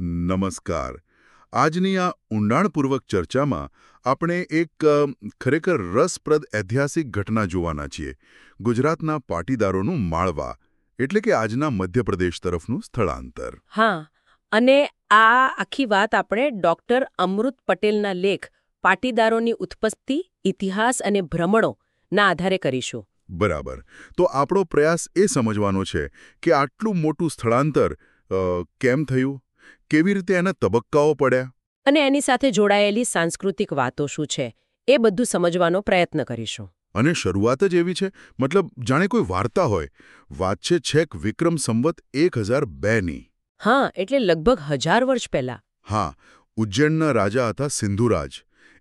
નમસ્કાર. આજની આ ઊંડાણપૂર્વક ચર્ચામાં આપણે એક ખરેખર રસપ્રદ ઐતિહાસિક ઘટના જોવાના છીએ. ગુજરાતના પાટીદારોનું માળવા એટલે કે આજના મધ્યપ્રદેશ તરફનું સ્થળાંતર. હા અને આ આખી વાત આપણે ડોક્ટર અમૃત પટેલના લેખ પાટીદારોની ઉત્પત્તિ ઇતિહાસ અને ભ્રમણો ના આધારે કરીશું. બરાબર. તો આપણો પ્રયાસ એ સમજવાનો છે કે આટલું મોટું સ્થળાંતર કેમ થયું? કેવી રીતે એના તબક્કાઓ પડ્યા? અને એની સાથે જોડાયેલી સાંસ્કૃતિક વાતો શું છે એ બધું સમજવાનો પ્રયત્ન કરીશું. અને શરૂઆત જ એવી છે મતલબ જાણે કોઈ વાર્તા હોય. વાત છે છેક વિક્રમ સંવત એક હજાર બેની હા એટલે લગભગ હજાર વર્ષ પહેલા. હા ઉજ્જૈનના રાજા હતા સિંધુરાજ.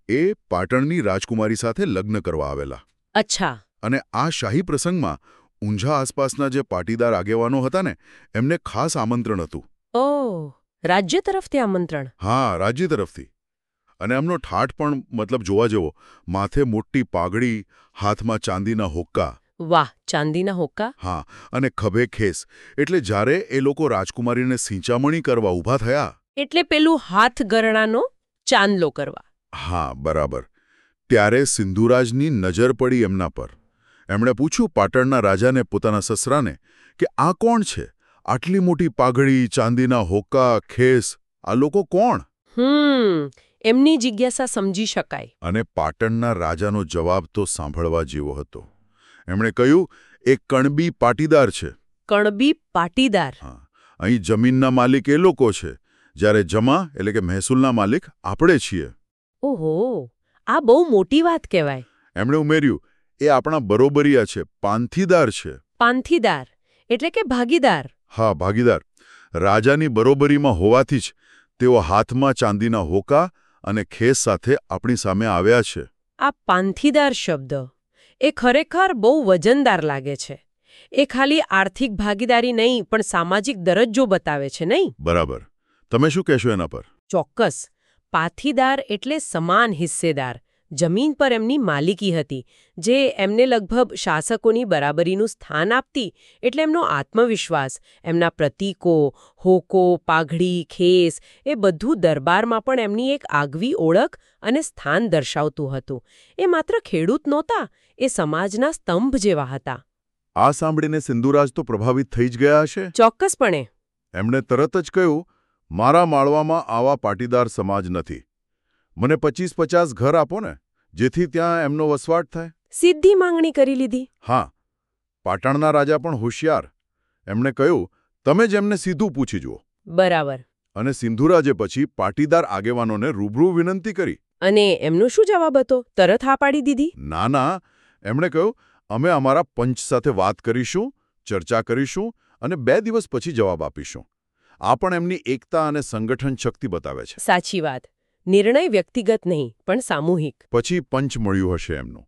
એ પાટણની રાજકુમારી સાથે લગ્ન કરવા આવેલા. અચ્છા. અને આ શાહી પ્રસંગમાં ઊંઝા આસપાસના જે પાટીદાર આગેવાનો હતા ને એમને ખાસ આમંત્રણ હતું. ઓ રાજ્ય તરફથી આમંત્રણ? હા રાજ્ય તરફથી. અને એમનો ઠાઠ પણ મતલબ જોવા જેવો માથે મોટી પાઘડી હાથમાં ચાંદીના હોક્કા. વાહ ચાંદીના હોક્કા? હા અને ખભે ખેસ. એટલે જ્યારે એ લોકો રાજકુમારીને સિંચામણી કરવા ઊભા થયા એટલે પેલું હાથ ગરણાનો ચાંદલો કરવા. હા બરાબર. ત્યારે સિંધુરાજની નજર પડી એમના પર. એમણે પૂછ્યું પાટણના રાજાને પોતાના સસરાને કે આ કોણ છે? આટલી મોટી પાઘડી ચાંદીના હોકા ખેસ આ લોકો કોણ? હમ એમની જિજ્ઞાસા સમજી શકાય. અને પાટણના રાજાનો જવાબ તો સાંભળવા જેવો હતો. એમણે કહ્યું એ કણબી પાટીદાર છે. કણબી પાટીદાર. હા અહીં જમીનના માલિક એ લોકો છે. જ્યારે જમા એટલે કે મહેસૂલના માલિક આપણે છીએ. ઓહો આ બહુ મોટી વાત કહેવાય. એમણે ઉમેર્યું એ આપણા બરોબરિયા છે પાંથીદાર છે. પાંથીદાર એટલે કે ભાગીદાર. હા ભાગીદાર. રાજાની બરોબરીમાં હોવાથી જ તેઓ હાથમાં ચાંદીના હોકા અને ખેસ સાથે આપણી સામે આવ્યા છે. આ પાંથીદાર શબ્દ. એ ખરેખર બહુ વજનદાર લાગે છે. એ ખાલી આર્થિક ભાગીદારી નહીં પણ સામાજિક દરજ્જો બતાવે છે નહીં? બરાબર. તમે શું કહેશો એના પર? ચોક્કસ. પાથીદાર એટલે સમાન હિસ્સેદાર. જમીન પર એમની માલિકી હતી જે એમને લગભગ શાસકોની બરાબરીનું સ્થાન આપતી એટલે એમનો આત્મવિશ્વાસ એમના પ્રતીકો હોકો પાઘડી ખેસ એ બધું દરબારમાં પણ એમની એક આગવી ઓળખ અને સ્થાન દર્શાવતું હતું. એ માત્ર ખેડૂત નહોતા એ સમાજના સ્તંભ જેવા હતા. આ સાંભળીને સિંધુરાજ તો પ્રભાવિત થઈ જ ગયા હશે? ચોક્કસપણે. એમણે તરત જ કહ્યું મારા માળવામાં આવા પાટીદાર સમાજ નથી. મને પચીસ પચાસ ઘર આપો ને જેથી ત્યાં એમનો વસવાટ થાય. સીધી માંગણી કરી લીધી. હા પાટણના રાજા પણ હોશિયાર. એમણે કહ્યું તમે જ એમને સીધું પૂછી જુઓ. બરાબર. અને સિંધુરાજે પછી પાટીદાર આગેવાનોને રૂબરૂ વિનંતી કરી. અને એમનો શું જવાબ હતો? તરત હા પાડી દીધી? ના ના. એમણે કહ્યું અમે અમારા પંચ સાથે વાત કરીશું ચર્ચા કરીશું અને બે દિવસ પછી જવાબ આપીશું. આ પણ એમની એકતા અને સંગઠન શક્તિ બતાવે છે. સાચી વાત. નિર્ણય વ્યક્તિગત નહીં પણ સામૂહિક. પછી પંચ મળ્યું હશે એમનું.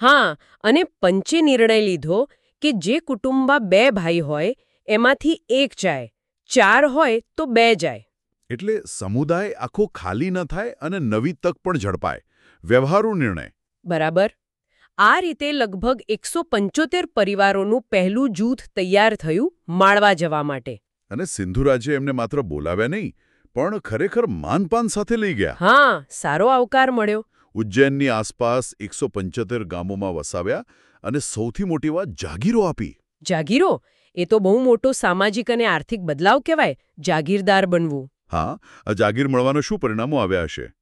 હા અને પંચે નિર્ણય લીધો કે જે કુટુંબમાં બે ભાઈ હોય એમાંથી એક જાય ચાર હોય તો બે જાય. એટલે સમુદાય આખો ખાલી ન થાય અને નવી તક પણ ઝડપાય. વ્યવહારુ નિર્ણય. બરાબર. આ રીતે લગભગ એકસો પંચોતેર પરિવારોનું પહેલું જૂથ તૈયાર થયું માળવા જવા માટે. અને સિંધુરાજે એમને માત્ર બોલાવ્યા નહીં પણ ખરેખર માનપાન સાથે લઈ ગયા. હા સારો આવકાર મળ્યો. ઉજ્જૈનની આસપાસ એકસો ગામોમાં વસાવ્યા અને સૌથી મોટી વાત જાગીરો આપી. જાગીરો? એ તો બહુ મોટો સામાજિક અને આર્થિક બદલાવ કહેવાય જાગીરદાર બનવું. હા આ જાગીર મળવાના શું પરિણામો આવ્યા હશે?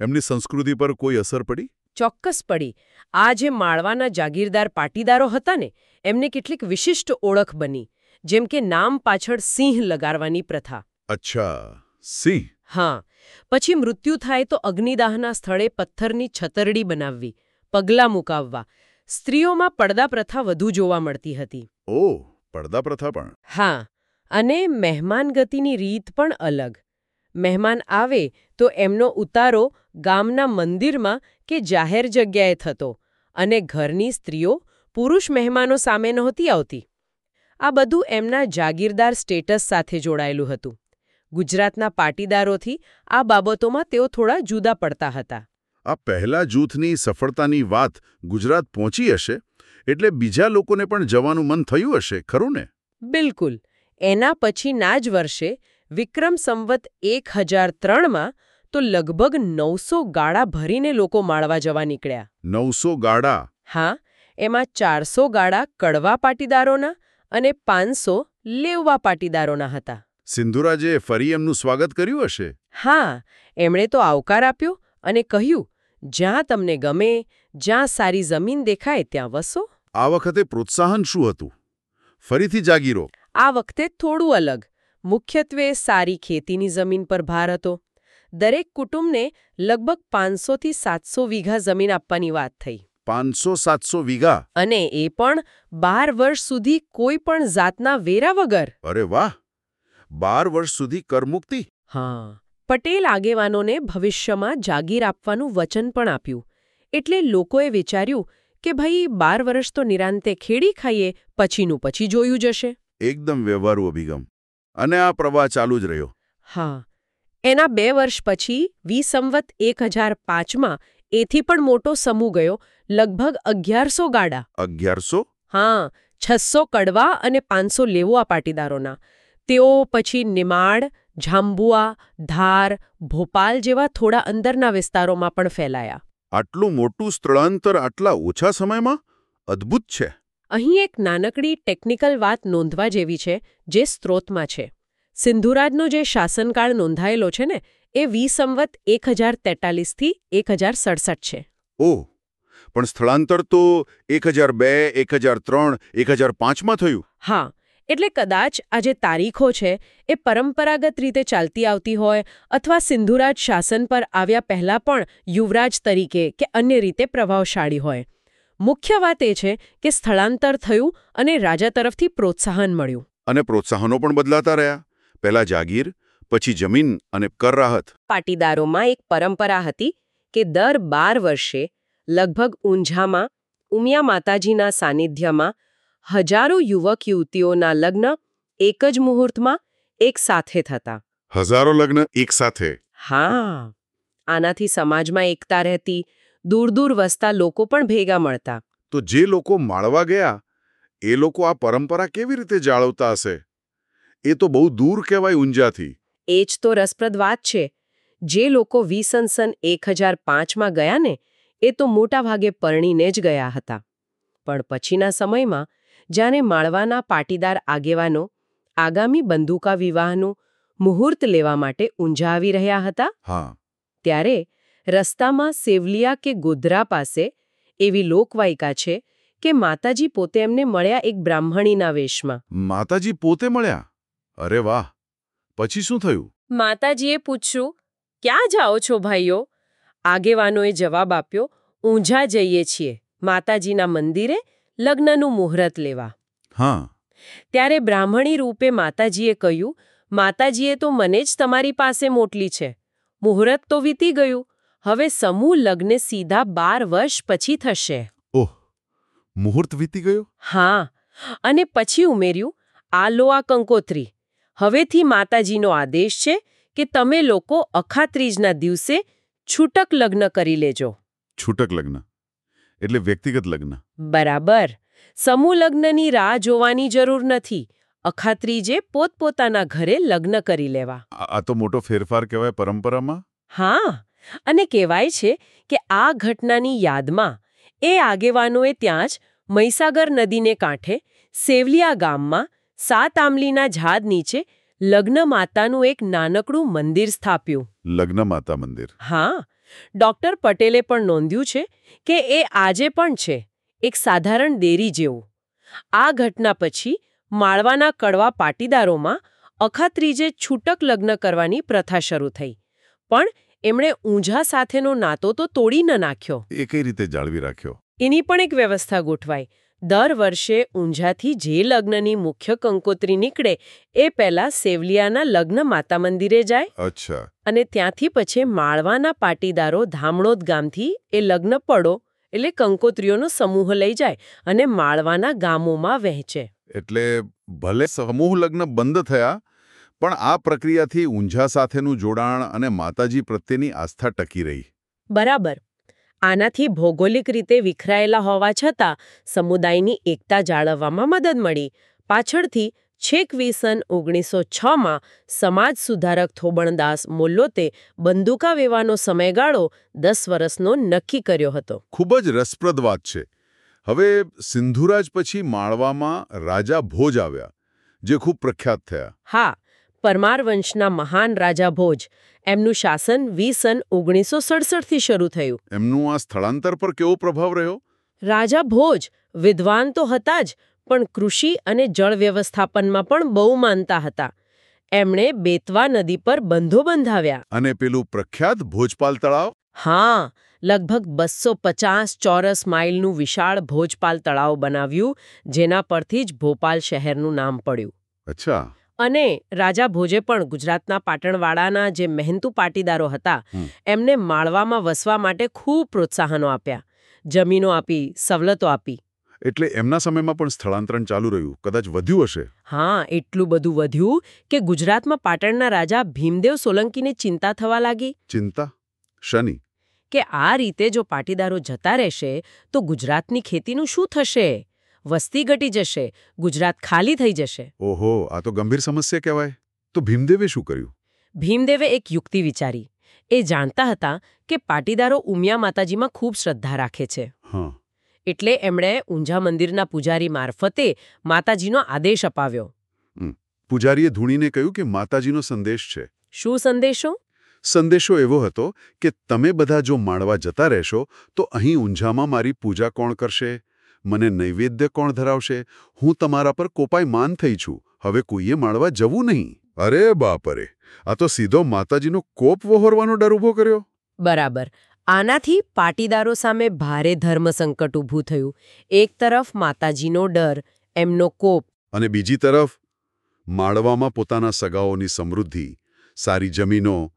એમની સંસ્કૃતિ પર કોઈ અસર પડી? ચોક્કસ પડી. આ જે માળવાના જાગીરદાર પાટીદારો હતા ને એમને કેટલીક વિશિષ્ટ ઓળખ બની જેમ કે નામ પાછળ સિંહ લગાડવાની પ્રથા. અચ્છા. સિંહ હા પછી મૃત્યુ થાય તો અગ્નિદાહના સ્થળે પથ્થરની છતરડી બનાવવી પગલાં મુકાવવા. સ્ત્રીઓમાં પડદા પ્રથા વધુ જોવા મળતી હતી. ઓ પડદા પ્રથા પણ. હા અને મહેમાન ગતિની રીત પણ અલગ. મહેમાન આવે તો એમનો ઉતારો ગામના મંદિરમાં કે જાહેર જગ્યાએ થતો અને ઘરની સ્ત્રીઓ પુરુષ મહેમાનો સામે નહોતી આવતી. આ બધું એમના જાગીરદાર સ્ટેટસ સાથે જોડાયેલું હતું. ગુજરાતના પાટીદારોથી આ બાબતોમાં તેઓ થોડા જુદા પડતા હતા. આ પહેલા જૂથની સફળતાની વાત ગુજરાત પહોંચી હશે એટલે બીજા લોકોને પણ જવાનું મન થયું હશે ખરું ને? બિલકુલ. એના પછીના જ વર્ષે વિક્રમ સંવત એક હજાર ત્રણમાં તો લગભગ નવસો ગાડા ભરીને લોકો માળવા જવા નીકળ્યા. નવસો ગાડા હા એમાં ચારસો ગાડા કડવા પાટીદારોના અને પાંચસો લેવવા પાટીદારોના હતા. સિંધુરાજે ફરી એમનું સ્વાગત કર્યું હશે? હા એમણે તો આવકાર આપ્યો અને કહ્યું જ્યાં તમને ગમે જ્યાં સારી જમીન દેખાય ત્યાં વસો. આ વખતે પ્રોત્સાહન શું હતું? ફરીથી જાગીરો આ વખતે થોડું અલગ. મુખ્યત્વે સારી ખેતીની જમીન પર ભાર હતો. દરેક કુટુંબને લગભગ પાંચસોથી સાતસો વીઘા જમીન આપવાની વાત થઈ. પાંચસો સાતસો વીઘા? અને એ પણ બાર વર્ષ સુધી કોઈ પણ જાતના વેરા વગર. અરે વાહ! બાર વર્ષ સુધી કરમુક્તિ હા. પટેલ આગેવાનોને ભવિષ્યમાં જાગીર આપવાનું વચન પણ આપ્યું. એટલે લોકોએ વિચાર્યું કે ભાઈ બાર વર્ષ તો નિરાંતે ખેડી ખાઈએ પછીનું પછી જોયું જશે. એકદમ વ્યવહારુ અભિગમ. અને આ પ્રવાહ ચાલુ જ રહ્યો. હા. એના બે વર્ષ પછી વી સંવત એક હજાર પાંચમાં એથી પણ મોટો સમૂહ ગયો લગભગ અગિયારસો ગાડા. અગિયારસો? હા છસો કડવા અને પાંચસો લેવો આ પાટીદારોના. તેઓ પછી નિમાડ જાંબુઆ ધાર ભોપાલ જેવા થોડા અંદરના વિસ્તારોમાં પણ ફેલાયા. આટલું મોટું સ્થળાંતર આટલા ઓછા સમયમાં? અદ્ભુત છે. અહીં એક નાનકડી ટેકનિકલ વાત નોંધવા જેવી છે જે સ્ત્રોતમાં છે. સિંધુરાજનો જે શાસનકાળ નોંધાયેલો છે ને એ વી સંવત એક હજાર તેતાલીસથી એક હજાર સડસઠ છે. ઓહ! પણ સ્થળાંતર તો એક હજાર બે એક હજાર ત્રણ એક હજાર પાંચમાં થયું? હા એટલે કદાચ આ જે તારીખો છે એ પરંપરાગત રીતે ચાલતી આવતી હોય અથવા સિંધુરાજ શાસન પર આવ્યા પહેલાં પણ યુવરાજ તરીકે કે અન્ય રીતે પ્રભાવશાળી હોય. મુખ્ય વાત એ છે કે સ્થળાંતર થયું અને રાજા તરફથી પ્રોત્સાહન મળ્યું. અને પ્રોત્સાહનો પણ બદલાતા રહ્યા. પહેલા જાગીર પછી જમીન અને કર રાહત પાટીદારોમાં એક પરંપરા હતી કે દર બાર વર્ષે લગભગ ઊંઝામાં ઉમિયા માતાજીના સાનિધ્યમાં હજારો યુવક યુવતીઓના લગ્ન એક જ મુહૂર્તમાં એક સાથે થતા. હજારો લગ્ન એક સાથે? હા. આનાથી સમાજમાં એકતા રહેતી દૂર દૂર વસતા લોકો પણ ભેગા મળતા. તો જે લોકો માળવા ગયા એ લોકો આ પરંપરા કેવી રીતે જાળવતા હશે? એ તો બહુ દૂર કહેવાય ઊંઝાથી. એ જ તો રસપ્રદ વાત છે. જે લોકો વીસન એક હજાર પાંચમાં ગયા ને એ તો મોટાભાગે પરણીને જ ગયા હતા. પણ પછીના સમયમાં જ્યારે માળવાના પાટીદાર આગેવાનો આગામી બંદૂકા વિવાહનું મુહૂર્ત લેવા માટે ઊંઝા આવી રહ્યા હતા? હા. ત્યારે રસ્તામાં સેવલિયા કે ગોધરા પાસે એવી લોકવાયકા છે કે માતાજી પોતે એમને મળ્યા એક બ્રાહ્મણીના વેશમાં. માતાજી પોતે મળ્યા? અરે વાહ! પછી શું થયું? માતાજીએ પૂછ્યું ક્યાં જાઓ છો ભાઈઓ? આગેવાનોએ જવાબ આપ્યો ઊંઝા જઈએ છીએ. માતાજીના મંદિરે લગ્નનું મુહૂર્ત લેવા. હા. ત્યારે બ્રાહ્મણી રૂપે માતાજીએ કહ્યું માતાજીએ તો મને જ તમારી પાસે મોટલી છે. મુહૂર્ત તો વીતી ગયું. હવે સમૂહ લગ્ન સીધા બાર વર્ષ પછી થશે. ઓહ. મુહૂર્ત વીતી ગયો? હા. અને પછી ઉમેર્યું આ લો આ કંકોત્રી. હવેથી માતાજીનો આદેશ છે કે તમે લોકો અખાત્રીજના દિવસે છૂટક લગ્ન કરી લેજો. છૂટક લગ્ન. એટલે વ્યક્તિગત લગ્ન. બરાબર. સમૂહ લગ્નની રાહ જોવાની જરૂર નથી. અખાત્રીજે પોતપોતાના ઘરે લગ્ન કરી લેવા. આ તો મોટો ફેરફાર કહેવાય પરંપરામાં. હા અને કહેવાય છે કે આ ઘટનાની યાદમાં એ આગેવાનોએ ત્યાં જ મહીસાગર નદીને કાંઠે સેવલિયા ગામમાં સાત આંબલીના ઝાડ નીચે લગ્ન માતાનું એક નાનકડું મંદિર સ્થાપ્યું. લગ્ન માતા મંદિર. હા ડોક્ટર પટેલે પણ નોંધ્યું છે કે એ આજે પણ છે એક સાધારણ દેરી જેવું. આ ઘટના પછી માળવાના કડવા પાટીદારોમાં અખાત્રીજે છૂટક લગ્ન કરવાની પ્રથા શરૂ થઈ પણ એમણે ઊંઝા સાથેનો નાતો તો તોડી ન નાખ્યો. એ કઈ રીતે જાળવી રાખ્યો? એની પણ એક વ્યવસ્થા ગોઠવાઈ દર વર્ષે ઊંઝાથી જે લગ્નની મુખ્ય કંકોત્રી નીકળે એ પહેલા સેવલિયાના લગ્ન માતા મંદિરે જાય અચ્છા. અને ત્યાંથી પછી માળવાના પાટીદારો ધામણોદ ગામથી એ લગ્ન પડો એટલે કંકોત્રીઓનો સમૂહ લઈ જાય અને માળવાના ગામોમાં વહેંચે. એટલે ભલે સમૂહ લગ્ન બંધ થયા પણ આ પ્રક્રિયાથી ઊંઝા સાથેનું જોડાણ અને માતાજી પ્રત્યેની આસ્થા ટકી રહી. બરાબર. આનાથી ભૌગોલિક રીતે વિખરાયેલા હોવા છતાં સમુદાયની એકતા જાળવવામાં મદદ મળી. પાછળથી છેક વીસન ઓગણીસો છમાં સમાજ સુધારક થોબણદાસ મોલ્લોતે બંદૂકા વેવાનો સમયગાળો દસ વર્ષનો નક્કી કર્યો હતો. ખૂબ જ રસપ્રદ વાત છે. હવે સિંધુરાજ પછી માળવામાં રાજા ભોજ આવ્યા જે ખૂબ પ્રખ્યાત થયા. હા પરમાર વંશના મહાન રાજા ભોજ એમનું શાસન વીસન ઓગણીસો સડસઠથી શરૂ થયું. એમનું આ સ્થળાંતર પર કેવો પ્રભાવ રહ્યો? રાજા ભોજ વિદ્વાન તો હતા જ પણ કૃષિ અને જળ વ્યવસ્થાપનમાં પણ બહુ માનતા હતા. એમણે બેતવા નદી પર બંધો બંધાવ્યા. અને પેલું પ્રખ્યાત ભોજપાલ તળાવ? હા લગભગ બસો પચાસ ચોરસ માઇલનું વિશાળ ભોજપાલ તળાવ બનાવ્યું જેના પરથી જ ભોપાલ શહેરનું નામ પડ્યું. અચ્છા. અને રાજા ભોજે પણ ગુજરાતના પાટણવાડાના જે મહેનતુ પાટીદારો હતા એમને માળવામાં વસવા માટે ખૂબ પ્રોત્સાહનો આપ્યા. જમીનો આપી સવલતો આપી. એટલે એમના સમયમાં પણ સ્થળાંતરણ ચાલુ રહ્યું? કદાચ વધ્યું હશે? હા એટલું બધું વધ્યું કે ગુજરાતમાં પાટણના રાજા ભીમદેવ સોલંકીને ચિંતા થવા લાગી. ચિંતા? શની? કે આ રીતે જો પાટીદારો જતા રહેશે તો ગુજરાતની ખેતીનું શું થશે? વસ્તી ઘટી જશે ગુજરાત ખાલી થઈ જશે. ઓહો આ તો ગંભીર સમસ્યા કહેવાય. તો ભીમદેવે શું કર્યું? ભીમદેવે એક યુક્તિ વિચારી. એ જાણતા હતા કે પાટીદારો ઉમિયા માતાજીમાં ખૂબ શ્રદ્ધા રાખે છે. હા. એટલે એમણે ઊંઝા મંદિરના પૂજારી મારફતે માતાજીનો આદેશ અપાવ્યો. પૂજારીએ ધૂણીને કહ્યું કે માતાજીનો સંદેશ છે. શું સંદેશો? સંદેશો એવો હતો કે તમે બધા જો માણવા જતા રહેશો તો અહીં ઊંઝામાં મારી પૂજા કોણ કરશે? મને નૈવેદ્ય કોણ ધરાવશે? હું તમારા પર કોપાય માન થઈ છું. હવે કોઈએ માળવા જવું નહીં. અરે બાપરે! આ તો સીધો માતાજીનો કોપ વહોરવાનો ડર ઊભો કર્યો. બરાબર. આનાથી પાટીદારો સામે ભારે ધર્મ સંકટ ઊભું થયું. એક તરફ માતાજીનો ડર એમનો કોપ. અને બીજી તરફ માળવામાં પોતાના સગાઓની સમૃદ્ધિ સારી જમીનો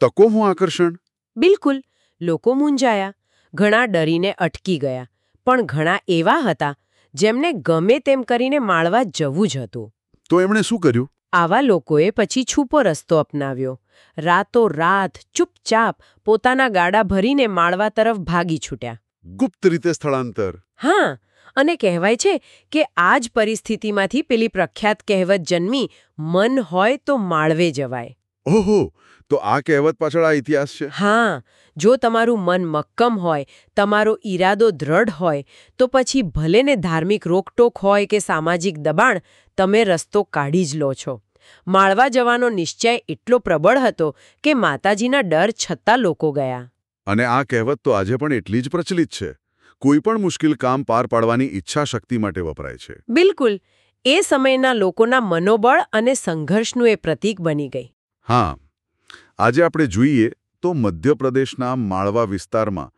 તકો હું આકર્ષણ? બિલકુલ. લોકો મૂંઝાયા. ઘણા ડરીને અટકી ગયા. પણ ઘણા એવા હતા જેમને ગમે તેમ કરીને માળવા જવું જ હતું. તો એમણે શું કર્યું? આવા લોકોએ પછી છૂપો રસ્તો અપનાવ્યો. રાતો રાત ચૂપચાપ પોતાના ગાડા ભરીને માળવા તરફ ભાગી છૂટ્યા. ગુપ્ત રીતે સ્થળાંતર. હા અને કહેવાય છે કે આ જ પરિસ્થિતિમાંથી પેલી પ્રખ્યાત કહેવત જન્મી મન હોય તો માળવે જવાય. ઓહો તો આ કહેવત પાછળ આ ઇતિહાસ છે? હા જો તમારું મન મક્કમ હોય તમારો ઈરાદો દ્રઢ હોય તો પછી ભલે ને ધાર્મિક રોકટોક હોય કે સામાજિક દબાણ તમે રસ્તો કાઢી જ લો છો. માળવા જવાનો નિશ્ચય એટલો પ્રબળ હતો કે માતાજીના ડર છતાં લોકો ગયા. અને આ કહેવત તો આજે પણ એટલી જ પ્રચલિત છે. કોઈ પણ મુશ્કેલ કામ પાર પાડવાની ઈચ્છા શક્તિ માટે વપરાય છે. બિલકુલ. એ સમયના લોકોના મનોબળ અને સંઘર્ષનું એ પ્રતીક બની ગઈ. હા આજે આપણે જોઈએ તો મધ્યપ્રદેશના માળવા વિસ્તારમાં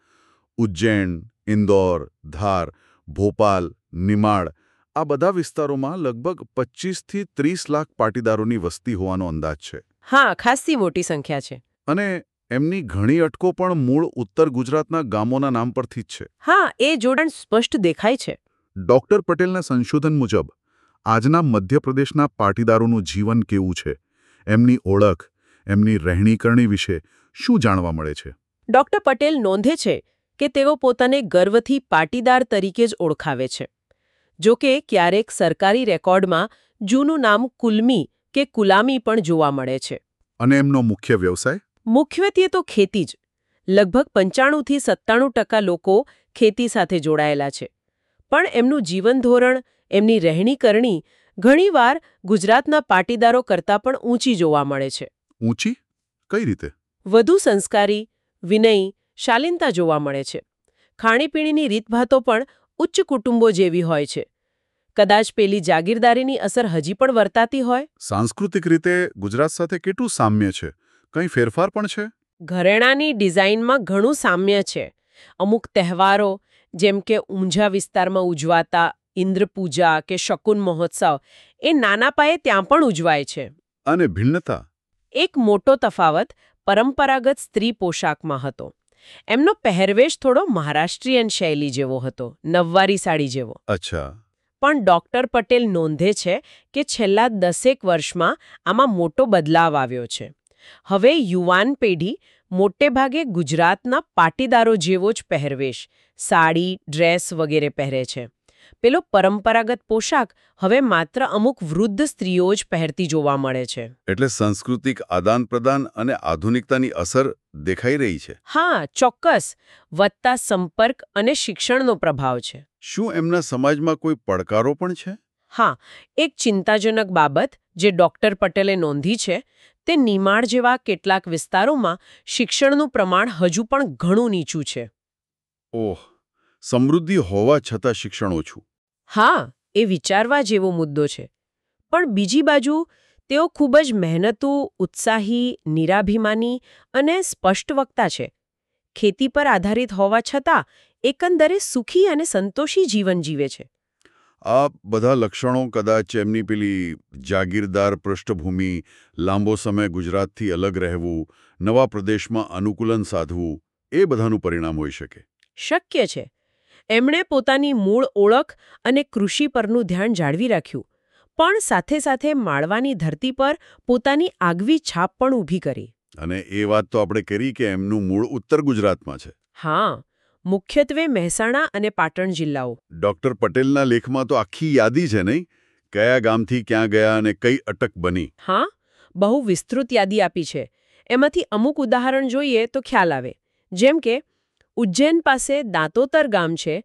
ઉજ્જૈન ઇન્દોર ધાર ભોપાલ નિમાડ આ બધા વિસ્તારોમાં લગભગ પચીસથી ત્રીસ લાખ પાટીદારોની વસ્તી હોવાનો અંદાજ છે. હા ખાસી મોટી સંખ્યા છે. અને એમની ઘણી અટકો પણ મૂળ ઉત્તર ગુજરાતના ગામોના નામ પરથી જ છે. હા એ જોડાણ સ્પષ્ટ દેખાય છે. ડોક્ટર પટેલના સંશોધન મુજબ આજના મધ્યપ્રદેશના પાટીદારોનું જીવન કેવું છે? એમની ઓળખ એમની રહેણીકરણી વિશે શું જાણવા મળે છે? ડોક્ટર પટેલ નોંધે છે કે તેઓ પોતાને ગર્વથી પાટીદાર તરીકે જ ઓળખાવે છે. જો કે ક્યારેક સરકારી રેકોર્ડમાં જૂનું નામ કુલમી કે કુલામી પણ જોવા મળે છે. અને એમનો મુખ્ય વ્યવસાય? મુખ્યત્વે તો ખેતી જ. લગભગ પંચાણુંથી સત્તાણું ટકા લોકો ખેતી સાથે જોડાયેલા છે. પણ એમનું જીવન ધોરણ એમની રહેણીકરણી ઘણીવાર ગુજરાતના પાટીદારો કરતાં પણ ઊંચી જોવા મળે છે. ઊંચી? કઈ રીતે? વધુ સંસ્કારી વિનય શાલીનતા જોવા મળે છે. ખાણીપીણીની રીતભાતો પણ ઉચ્ચ કુટુંબો જેવી હોય છે. કદાચ પેલી જાગીરદારીની અસર હજી પણ વર્તાતી હોય? સાંસ્કૃતિક રીતે ગુજરાત સાથે કેટલું સામ્ય છે? કંઈ ફેરફાર પણ છે? ઘરેણાની ડિઝાઇનમાં ઘણું સામ્ય છે. અમુક તહેવારો જેમ કે ઊંઝા વિસ્તારમાં ઉજવાતા ઇન્દ્રપૂજા કે શકુન મહોત્સવ એ નાના પાયે ત્યાં પણ ઉજવાય છે. અને ભિન્નતા? એક મોટો તફાવત પરંપરાગત સ્ત્રી પોશાકમાં હતો. એમનો પહેરવેશ થોડો મહારાષ્ટ્રીયન શૈલી જેવો હતો નવવારી સાડી જેવો. અચ્છા. પણ ડોક્ટર પટેલ નોંધે છે કે છેલ્લા દસેક વર્ષમાં આમાં મોટો બદલાવ આવ્યો છે. હવે યુવાન પેઢી મોટે ભાગે ગુજરાતના પાટીદારો જેવો જ પહેરવેશ સાડી ડ્રેસ વગેરે પહેરે છે. પેલો પરંપરાગત પોશાક હવે માત્ર અમુક વૃદ્ધ સ્ત્રીઓ જ પહેરતી જોવા મળે છે. એટલે સાંસ્કૃતિક આદાન પ્રદાન અને આધુનિકતાની અસર દેખાઈ રહી છે. હા ચોક્કસ. વધતા સંપર્ક અને શિક્ષણનો પ્રભાવ છે. શું એમના સમાજમાં કોઈ પડકારો પણ છે? હા એક ચિંતાજનક બાબત જે ડોક્ટર પટેલે નોંધી છે તે નિમાડ જેવા કેટલાક વિસ્તારોમાં શિક્ષણનું પ્રમાણ હજુ પણ ઘણું નીચું છે. ઓહ સમૃદ્ધિ હોવા છતાં શિક્ષણ ઓછું. હા એ વિચારવા જેવો મુદ્દો છે. પણ બીજી બાજુ તેઓ ખૂબ જ મહેનતુ ઉત્સાહી નિરાભિમાની અને સ્પષ્ટ વક્તા છે. ખેતી પર આધારિત હોવા છતાં એકંદરે સુખી અને સંતોષી જીવન જીવે છે. આ બધા લક્ષણો કદાચ એમની પેલી જાગીરદાર પૃષ્ઠભૂમિ લાંબો સમય ગુજરાતથી અલગ રહેવું નવા પ્રદેશમાં અનુકૂલન સાધવું એ બધાનું પરિણામ હોઈ શકે. શક્ય છે. એમણે પોતાની મૂળ ઓળખ અને કૃષિ પરનું ધ્યાન જાળવી રાખ્યું પણ સાથે સાથે માળવાની ધરતી પર પોતાની આગવી છાપ પણ ઊભી કરી. અને એ વાત તો આપણે કરી કે એમનું મૂળ ઉત્તર ગુજરાતમાં છે. હા મુખ્યત્વે મહેસાણા અને પાટણ જિલ્લાઓ. ડોક્ટર પટેલના લેખમાં તો આખી યાદી છે નહીં? કયા ગામથી ક્યાં ગયા અને કઈ અટક બની? હા બહુ વિસ્તૃત યાદી આપી છે. એમાંથી અમુક ઉદાહરણ જોઈએ તો ખ્યાલ આવે. જેમ કે ઉજ્જૈન પાસે દાંતોતર ગામ છે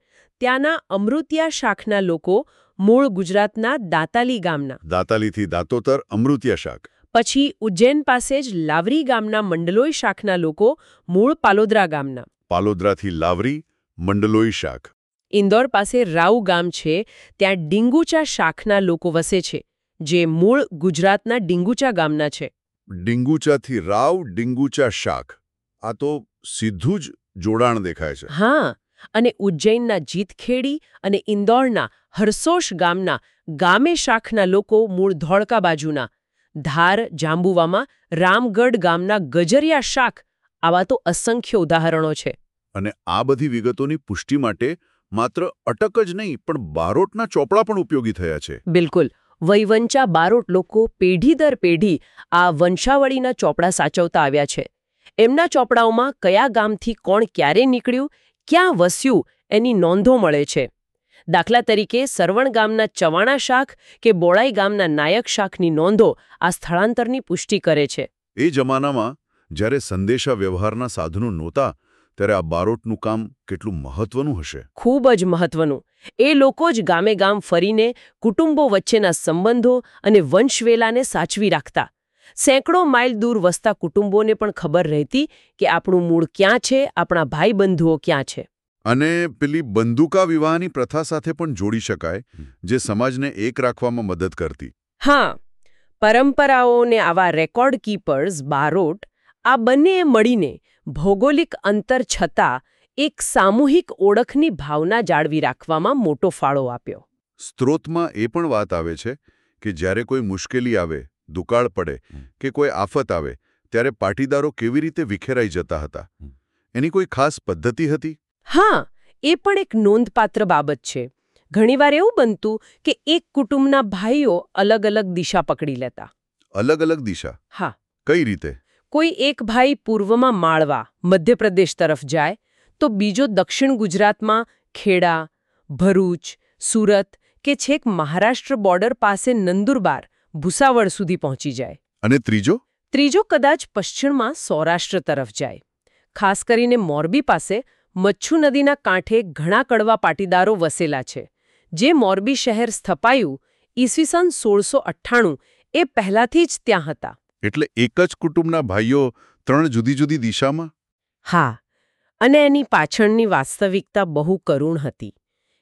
ત્યાંના અમૃતિયા શાખના લોકો મૂળ ગુજરાતના દાતાલી ગામના. દાતાલીથી દાંતોતર અમૃતિયા શાખ. પછી ઉજ્જૈન પાસે જ લાવરી ગામના મંડલોઈ શાખના લોકો મૂળ પાલોદરા ગામના. પાલોદરાથી લાવરી મંડલોઈ શાખ. ઇન્દોર પાસે રાઉ ગામ છે ત્યાં ડિંગુચા શાખના લોકો વસે છે જે મૂળ ગુજરાતના ડિંગુચા ગામના છે. ડિંગુચાથી રાવ ડિંગુચા શાખ. આ તો સીધું જ જોડાણ દેખાય છે. હા અને ઉજ્જૈનના જીતખેડી અને ઇન્દોરના હરસોશ ગામના ગામે શાખના લોકો મૂળ ધોળકા બાજુના ધાર જાંબુવામાં રામગઢ ગામના ગજરિયા શાખ આવા તો અસંખ્ય ઉદાહરણો છે. અને આ બધી વિગતોની પુષ્ટિ માટે માત્ર અટક જ નહીં પણ બારોટના ચોપડા પણ ઉપયોગી થયા છે. બિલકુલ. વૈવંચા બારોટ લોકો પેઢી દર પેઢી આ વંશાવળીના ચોપડા સાચવતા આવ્યા છે. એમના ચોપડાઓમાં કયા ગામથી કોણ ક્યારે નીકળ્યું ક્યાં વસ્યું એની નોંધો મળે છે. દાખલા તરીકે સરવણ ગામના ચવાણા શાખ કે બોળાઈ ગામના નાયક શાખની નોંધો આ સ્થળાંતરની પુષ્ટિ કરે છે. એ જમાનામાં જ્યારે સંદેશા વ્યવહારના સાધનો નહોતા ત્યારે આ બારોટનું કામ કેટલું મહત્વનું હશે? ખૂબ જ મહત્વનું. એ લોકો જ ગામે ગામ ફરીને કુટુંબો વચ્ચેના સંબંધો અને વંશવેલાને સાચવી રાખતા. સેંકડો માઇલ દૂર વસતા કુટુંબોને પણ ખબર રહેતી કે આપણું મૂળ ક્યાં છે આપણા ભાઈ બંધુઓ ક્યાં છે. અને પેલી બંદૂકા વિવાહની પ્રથા સાથે પણ જોડી શકાય જે સમાજને એક રાખવામાં મદદ કરતી. હા પરંપરાઓને આવા રેકોર્ડ કીપર્સ બારોટ આ બંનેએ મળીને ભૌગોલિક અંતર છતાં એક સામૂહિક ઓળખની ભાવના જાળવી રાખવામાં મોટો ફાળો આપ્યો. સ્ત્રોતમાં એ પણ વાત આવે છે કે જ્યારે કોઈ મુશ્કેલી આવે દુકાળ પડે કે કોઈ આફત આવે ત્યારે પાટીદારો કેવી રીતે વિખેરાઈ જતા હતા? એની કોઈ ખાસ પદ્ધતિ હતી? હા એ પણ એક નોંધપાત્ર બાબત છે. ઘણીવાર એવું બનતું કે એક કુટુંબના ભાઈઓ અલગ અલગ દિશા પકડી લેતા. અલગ અલગ દિશા? હા. કઈ રીતે? કોઈ એક ભાઈ પૂર્વમાં માળવા મધ્યપ્રદેશ તરફ જાય તો બીજો દક્ષિણ ગુજરાતમાં ખેડા ભરૂચ સુરત કે છેક મહારાષ્ટ્ર બોર્ડર પાસે નંદુરબાર ભૂસાવળ સુધી પહોંચી જાય. અને ત્રીજો? ત્રીજો કદાચ પશ્ચિમમાં સૌરાષ્ટ્ર તરફ જાય. ખાસ કરીને મોરબી પાસે મચ્છુ નદીના કાંઠે ઘણા કડવા પાટીદારો વસેલા છે જે મોરબી શહેર સ્થપાયું ઈસવીસન સોળસો અઠ્ઠાણું એ પહેલાથી જ ત્યાં હતા. એટલે એક જ કુટુંબના ભાઈઓ ત્રણ જુદી જુદી દિશામાં? હા અને એની પાછળની વાસ્તવિકતા બહુ કરુણ હતી.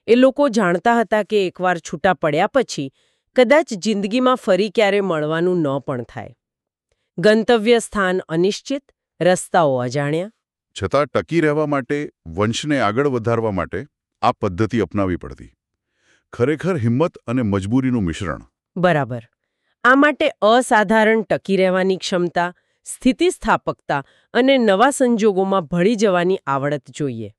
એ લોકો જાણતા હતા કે એકવાર છૂટા પડ્યા પછી કદાચ જિંદગીમાં ફરી ક્યારે મળવાનું ન પણ થાય. ગંતવ્ય સ્થાન અનિશ્ચિત રસ્તાઓ અજાણ્યા. છતાં ટકી રહેવા માટે વંશને આગળ વધારવા માટે આ પદ્ધતિ અપનાવી પડતી. ખરેખર હિંમત અને મજબૂરીનું મિશ્રણ. બરાબર. આ માટે અસાધારણ ટકી રહેવાની ક્ષમતા સ્થિતિસ્થાપકતા અને નવા સંજોગોમાં ભળી જવાની આવડત જોઈએ.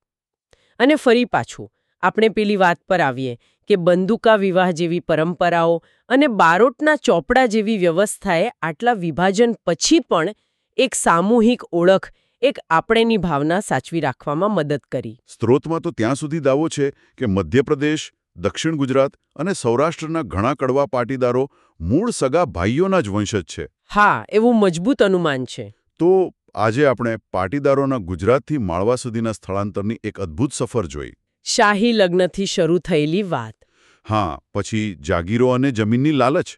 અને ફરી પાછું આપણે પેલી વાત પર આવીએ કે બંદૂકા વિવાહ જેવી પરંપરાઓ અને બારોટના ચોપડા જેવી વ્યવસ્થાએ આટલા વિભાજન પછી પણ એક સામૂહિક ઓળખ એક આપણેની ભાવના સાચવી રાખવામાં મદદ કરી. સ્ત્રોતમાં તો ત્યાં સુધી દાવો છે કે મધ્યપ્રદેશ દક્ષિણ ગુજરાત અને સૌરાષ્ટ્રના ઘણા કડવા પાટીદારો મૂળ સગા ભાઈઓના જ વંશજ છે. હા એવું મજબૂત અનુમાન છે. તો આજે આપણે પાટીદારોના ગુજરાતથી માળવા સુધીના સ્થળાંતરની એક અદ્ભુત સફર જોઈ. શાહી લગ્નથી શરૂ થયેલી વાત. હા પછી જાગીરો અને જમીનની લાલચ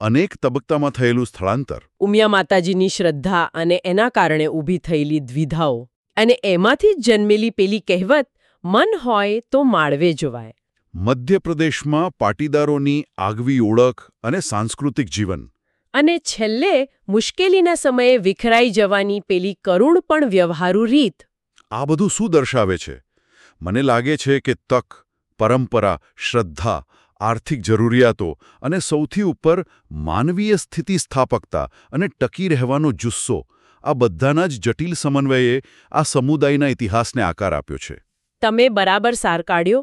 અનેક તબક્કામાં થયેલું સ્થળાંતર. ઉમિયા માતાજીની શ્રદ્ધા અને એના કારણે ઊભી થયેલી દ્વિધાઓ અને એમાંથી જ જન્મેલી પેલી કહેવત મન હોય તો માળવે જોવાય. મધ્યપ્રદેશમાં પાટીદારોની આગવી ઓળખ અને સાંસ્કૃતિક જીવન. અને છેલ્લે મુશ્કેલીના સમયે વિખરાઈ જવાની પેલી કરુણ પણ વ્યવહારુ રીત. આ બધું શું દર્શાવે છે? મને લાગે છે કે તક પરંપરા શ્રદ્ધા આર્થિક જરૂરિયાતો અને સૌથી ઉપર માનવીય સ્થિતિસ્થાપકતા અને ટકી રહેવાનો જુસ્સો આ બધાના જ જટિલ સમન્વયે આ સમુદાયના ઇતિહાસને આકાર આપ્યો છે. તમે બરાબર સાર કાઢ્યો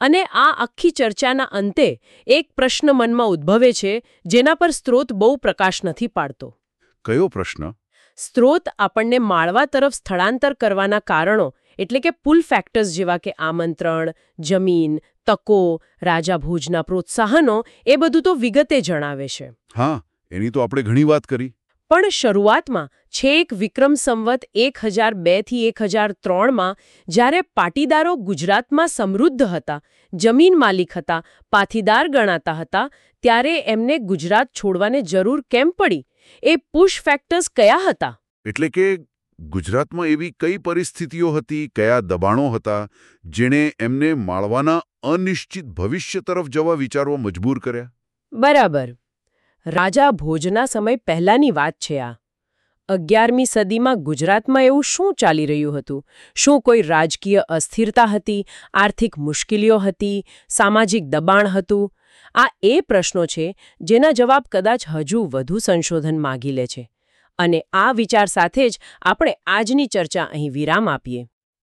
અને આ આખી ચર્ચાના અંતે એક પ્રશ્ન મનમાં ઉદ્ભવે છે જેના પર સ્ત્રોત બહુ પ્રકાશ નથી પાડતો. કયો પ્રશ્ન? સ્ત્રોત આપણને માળવા તરફ સ્થળાંતર કરવાના કારણો એટલે કે પુલ ફેક્ટર્સ જેવા કે આમંત્રણ જમીન તકો રાજા ભોજના પ્રોત્સાહનો એ બધું તો વિગતે જણાવે છે. હા એની તો આપણે ઘણી વાત કરી. પણ શરૂઆતમાં છેક વિક્રમ સંવત એક હજાર બેથી એક હજાર ત્રણમાં જ્યારે પાટીદારો ગુજરાતમાં સમૃદ્ધ હતા જમીન માલિક હતા પાથીદાર ગણાતા હતા ત્યારે એમને ગુજરાત છોડવાને જરૂર કેમ પડી? એ પુશ ફેક્ટર્સ કયા હતા? એટલે કે ગુજરાતમાં એવી કઈ પરિસ્થિતિઓ હતી, કયા દબાણો હતા, જેણે એમને માળવાના અનિશ્ચિત ભવિષ્ય તરફ જવા વિચારવા મજબૂર કર્યા? બરાબર. રાજા ભોજના સમય પહેલાની વાત છે આ. અગિયારમી સદીમાં ગુજરાતમાં એવું શું ચાલી રહ્યું હતું? શું કોઈ રાજકીય અસ્થિરતા હતી, આર્થિક મુશ્કેલીઓ હતી, સામાજિક દબાણ હતું? આ એ પ્રશ્નો છે જેના જવાબ કદાચ હજુ વધુ સંશોધન માગી લે છે. અને આ વિચાર સાથે જ આપણે આજની ચર્ચા અહીં વિરામ આપીએ.